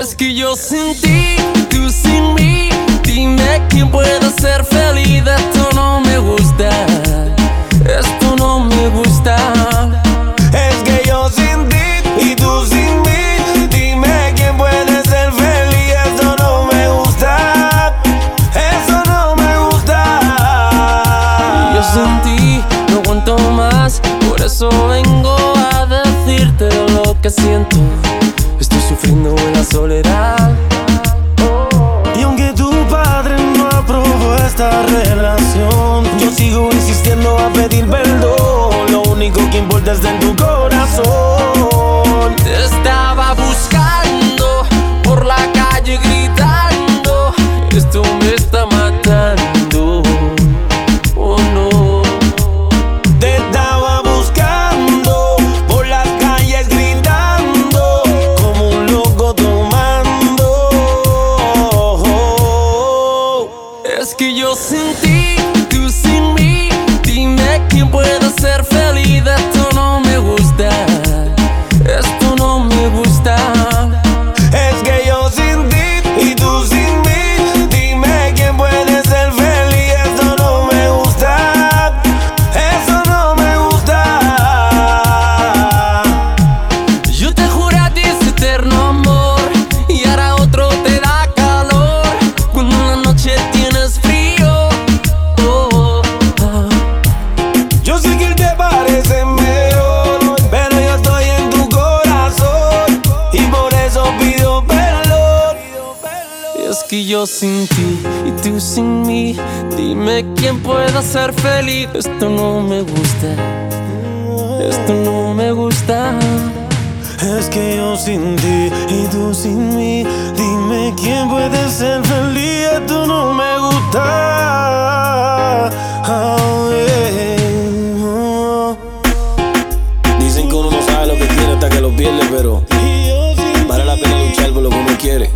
Es que yo sin ti, tú sin mí. Dime quién puede ser feliz. Esto no me gusta. Esto no me gusta. Es que yo sin ti y tú sin mí. Dime quién puede ser feliz. Eso no me gusta. Eso no me gusta. Yo sin ti no aguanto más. Por eso relación, yo sigo insistiendo a pedir perdón. Lo único que importa es en ti, tú sin mí. Dime quién puede ser feliz. Esto no que yo sin ti y tú sin mí, dime quién puede ser feliz. Esto no me gusta, esto no me gusta. Es que yo sin ti y tú sin mí, dime quién puede ser feliz. Esto no me gusta. Oh, yeah. Dicen que uno no sabe lo que tiene hasta que lo pierde, pero vale la pena luchar por lo que uno quiere.